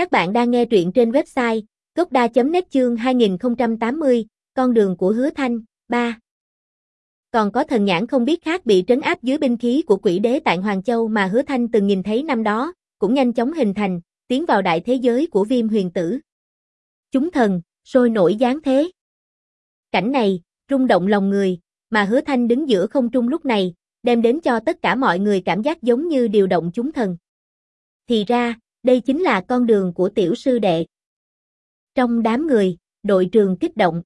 Các bạn đang nghe truyện trên website gocda.net chương 2080, con đường của hứa thanh, 3. Còn có thần nhãn không biết khác bị trấn áp dưới binh khí của quỷ đế tại Hoàng Châu mà hứa thanh từng nhìn thấy năm đó, cũng nhanh chóng hình thành, tiến vào đại thế giới của viêm huyền tử. Chúng thần, sôi nổi dáng thế. Cảnh này, rung động lòng người, mà hứa thanh đứng giữa không trung lúc này, đem đến cho tất cả mọi người cảm giác giống như điều động chúng thần. Thì ra, đây chính là con đường của tiểu sư đệ. Trong đám người, đội trường kích động.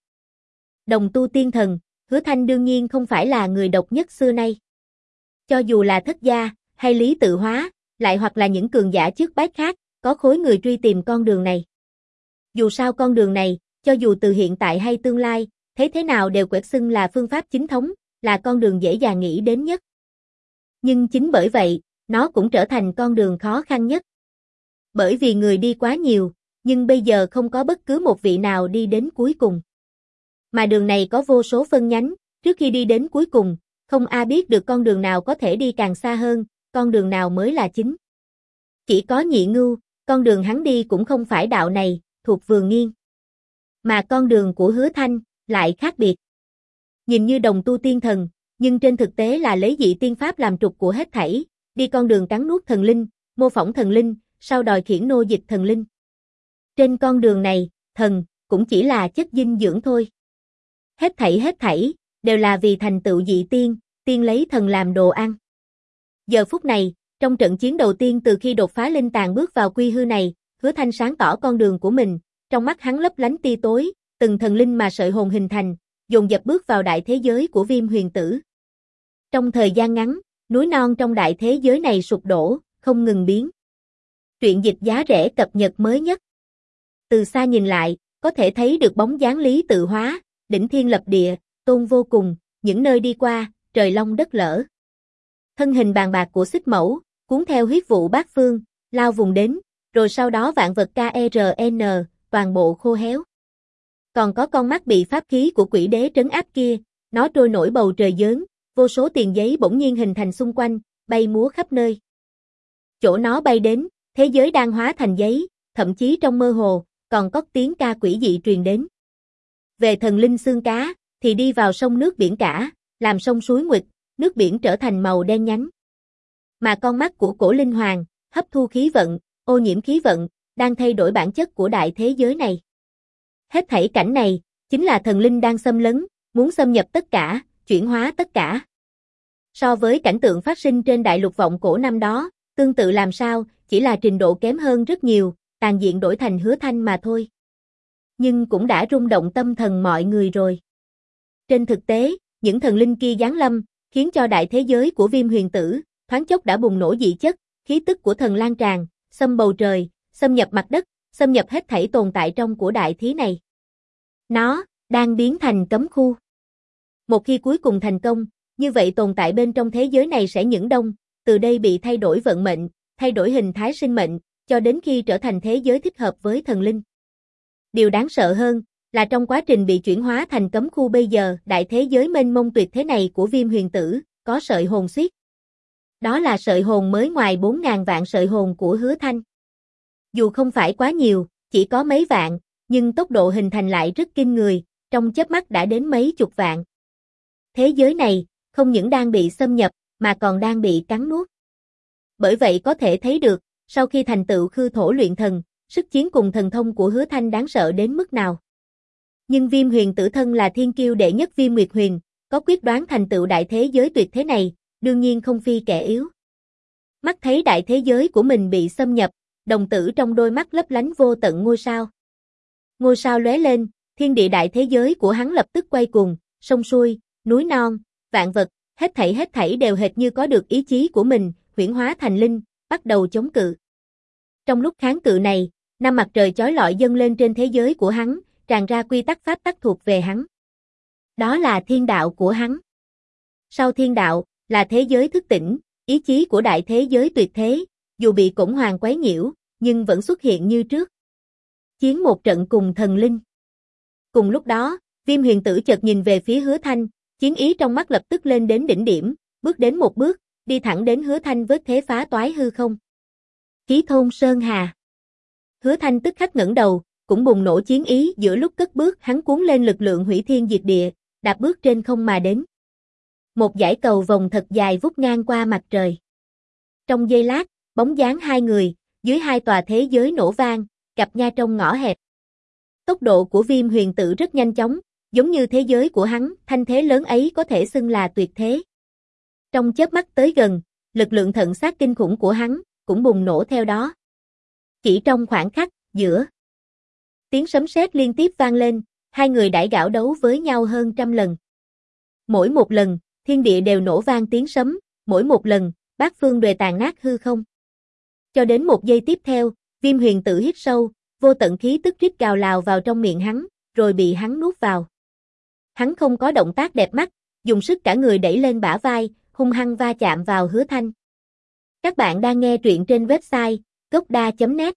Đồng tu tiên thần, hứa thanh đương nhiên không phải là người độc nhất xưa nay. Cho dù là thất gia, hay lý tự hóa, lại hoặc là những cường giả trước bách khác, có khối người truy tìm con đường này. Dù sao con đường này, cho dù từ hiện tại hay tương lai, thế thế nào đều quẹt xưng là phương pháp chính thống, là con đường dễ dàng nghĩ đến nhất. Nhưng chính bởi vậy, nó cũng trở thành con đường khó khăn nhất. Bởi vì người đi quá nhiều, nhưng bây giờ không có bất cứ một vị nào đi đến cuối cùng. Mà đường này có vô số phân nhánh, trước khi đi đến cuối cùng, không ai biết được con đường nào có thể đi càng xa hơn, con đường nào mới là chính. Chỉ có nhị ngưu, con đường hắn đi cũng không phải đạo này, thuộc vườn nghiêng, Mà con đường của hứa thanh, lại khác biệt. Nhìn như đồng tu tiên thần, nhưng trên thực tế là lấy dị tiên pháp làm trục của hết thảy, đi con đường cắn nuốt thần linh, mô phỏng thần linh, sau đòi khiển nô dịch thần linh. Trên con đường này, thần, cũng chỉ là chất dinh dưỡng thôi. Hết thảy hết thảy, đều là vì thành tựu dị tiên, tiên lấy thần làm đồ ăn. Giờ phút này, trong trận chiến đầu tiên từ khi đột phá linh tàng bước vào quy hư này, hứa thanh sáng tỏ con đường của mình, trong mắt hắn lấp lánh tia tối, từng thần linh mà sợi hồn hình thành, dồn dập bước vào đại thế giới của viêm huyền tử. Trong thời gian ngắn, núi non trong đại thế giới này sụp đổ, không ngừng biến. Truyện dịch giá rẻ cập nhật mới nhất. Từ xa nhìn lại, có thể thấy được bóng dáng lý tự hóa, đỉnh thiên lập địa, tôn vô cùng, những nơi đi qua, trời long đất lở. Thân hình bàn bạc của xích mẫu, cuốn theo huyết vụ bát phương, lao vùng đến, rồi sau đó vạn vật KRN, toàn bộ khô héo. Còn có con mắt bị pháp khí của quỷ đế trấn áp kia, nó trôi nổi bầu trời dớn, vô số tiền giấy bỗng nhiên hình thành xung quanh, bay múa khắp nơi. Chỗ nó bay đến, thế giới đang hóa thành giấy, thậm chí trong mơ hồ, còn có tiếng ca quỷ dị truyền đến. Về thần linh xương cá, thì đi vào sông nước biển cả, làm sông suối nguyệt, nước biển trở thành màu đen nhánh. Mà con mắt của cổ linh hoàng, hấp thu khí vận, ô nhiễm khí vận, đang thay đổi bản chất của đại thế giới này. Hết thảy cảnh này, chính là thần linh đang xâm lấn, muốn xâm nhập tất cả, chuyển hóa tất cả. So với cảnh tượng phát sinh trên đại lục vọng cổ năm đó, tương tự làm sao, chỉ là trình độ kém hơn rất nhiều, tàn diện đổi thành hứa thanh mà thôi. Nhưng cũng đã rung động tâm thần mọi người rồi. Trên thực tế, những thần linh kia giáng lâm, khiến cho đại thế giới của viêm huyền tử, thoáng chốc đã bùng nổ dị chất, khí tức của thần lan tràn, xâm bầu trời, xâm nhập mặt đất, xâm nhập hết thảy tồn tại trong của đại thí này. Nó, đang biến thành cấm khu. Một khi cuối cùng thành công, như vậy tồn tại bên trong thế giới này sẽ những đông, từ đây bị thay đổi vận mệnh, thay đổi hình thái sinh mệnh, cho đến khi trở thành thế giới thích hợp với thần linh. Điều đáng sợ hơn, là trong quá trình bị chuyển hóa thành cấm khu bây giờ, đại thế giới mênh mông tuyệt thế này của viêm huyền tử, có sợi hồn suyết. Đó là sợi hồn mới ngoài 4.000 vạn sợi hồn của hứa thanh. Dù không phải quá nhiều, chỉ có mấy vạn, nhưng tốc độ hình thành lại rất kinh người, trong chớp mắt đã đến mấy chục vạn. Thế giới này, không những đang bị xâm nhập, mà còn đang bị cắn nuốt. Bởi vậy có thể thấy được, sau khi thành tựu khư thổ luyện thần, sức chiến cùng thần thông của hứa thanh đáng sợ đến mức nào. Nhưng viêm huyền tử thân là thiên kiêu đệ nhất viêm nguyệt huyền, có quyết đoán thành tựu đại thế giới tuyệt thế này, đương nhiên không phi kẻ yếu. Mắt thấy đại thế giới của mình bị xâm nhập, đồng tử trong đôi mắt lấp lánh vô tận ngôi sao. Ngôi sao lóe lên, thiên địa đại thế giới của hắn lập tức quay cuồng, sông xuôi, núi non, vạn vật, hết thảy hết thảy đều hệt như có được ý chí của mình, huyển hóa thành linh, bắt đầu chống cự. Trong lúc kháng cự này, năm mặt trời chói lọi dâng lên trên thế giới của hắn, tràn ra quy tắc pháp tắc thuộc về hắn. Đó là thiên đạo của hắn. Sau thiên đạo, là thế giới thức tỉnh, ý chí của đại thế giới tuyệt thế, dù bị cổng hoàng quấy nhiễu, nhưng vẫn xuất hiện như trước. Chiến một trận cùng thần linh. Cùng lúc đó, viêm huyền tử chợt nhìn về phía hứa thanh, chiến ý trong mắt lập tức lên đến đỉnh điểm, bước đến một bước, đi thẳng đến hứa thanh với thế phá toái hư không. Khí thôn Sơn Hà Hứa Thanh tức khắc ngẩng đầu, cũng bùng nổ chiến ý giữa lúc cất bước hắn cuốn lên lực lượng hủy thiên diệt địa, đạp bước trên không mà đến. Một dải cầu vòng thật dài vút ngang qua mặt trời. Trong giây lát, bóng dáng hai người, dưới hai tòa thế giới nổ vang, gặp nha trong ngõ hẹp. Tốc độ của viêm huyền tử rất nhanh chóng, giống như thế giới của hắn, thanh thế lớn ấy có thể xưng là tuyệt thế. Trong chớp mắt tới gần, lực lượng thận sát kinh khủng của hắn, cũng bùng nổ theo đó. Chỉ trong khoảng khắc, giữa tiếng sấm sét liên tiếp vang lên, hai người đãi gạo đấu với nhau hơn trăm lần. Mỗi một lần, thiên địa đều nổ vang tiếng sấm, mỗi một lần, bát phương đề tàn nát hư không. Cho đến một giây tiếp theo, viêm huyền tử hít sâu, vô tận khí tức rít gào lào vào trong miệng hắn, rồi bị hắn nuốt vào. Hắn không có động tác đẹp mắt, dùng sức cả người đẩy lên bả vai, hung hăng va chạm vào hứa thanh. Các bạn đang nghe truyện trên website gocda.net